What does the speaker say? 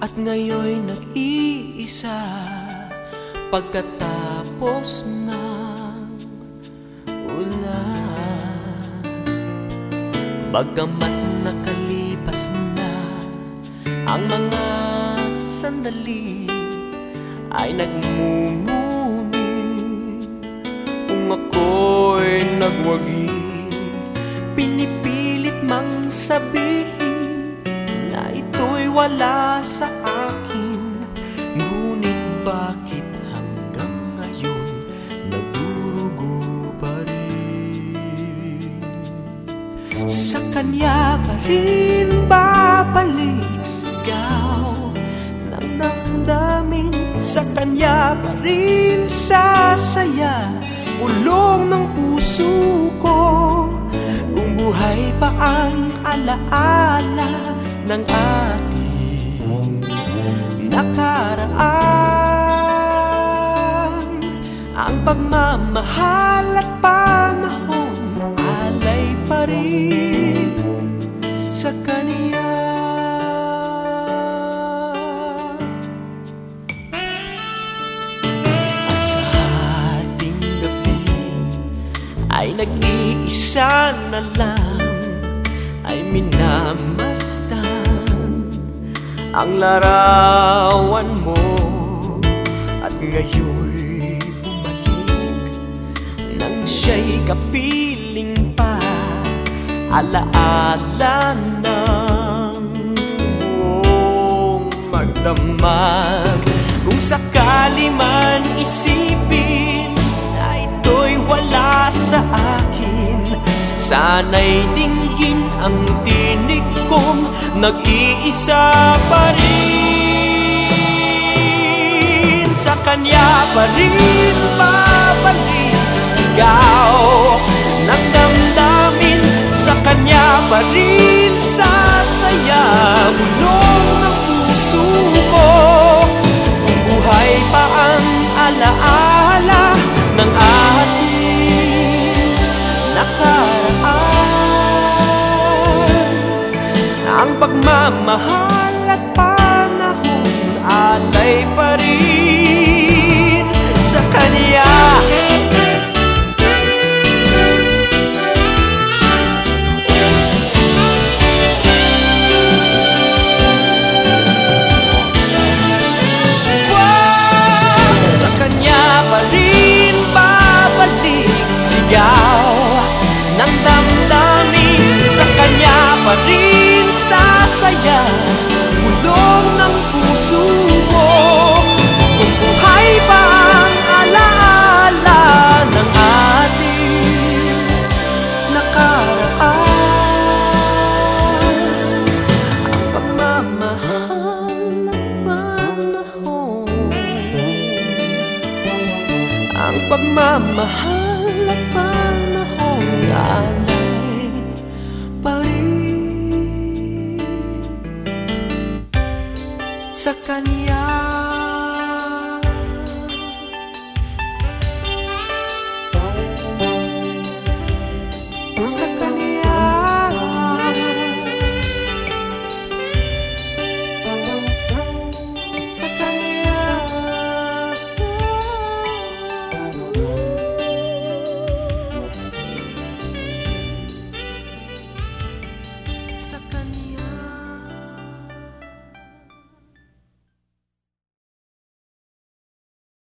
At ngayon nag-iisa Pagkatapos ng ulan. Bagamat nakalipas na Ang mga sandali Ay nagmumuni. Kung ako'y nagwagi wala sa akin. Ngunit bakit hanggang ngayon Nagdurugo pa rin? Sa kanya pa rin babalik sigaw Ng damdamin. Sa kanya pa rin sasaya Pulong ng puso ko. Kung buhay pa ang alaala ng ating nakaraan Ang pagmamahal at panahon alay pa rin sa kaniya. At sa ating gabi ay nag-iisa na lang ay minamasdan ang larawan mo. At ngayon bumalik nang siya'y kapiling pa alaala ng buong magdamag. Kung sakali man isipin Sana'y dinggin ang tinig kong nag-iisa pa rin. Sa kanya pa rin babalik sigaw pagmamahal Pagmamahal at panahong alay pa rin Sa kanya. Sa kanya.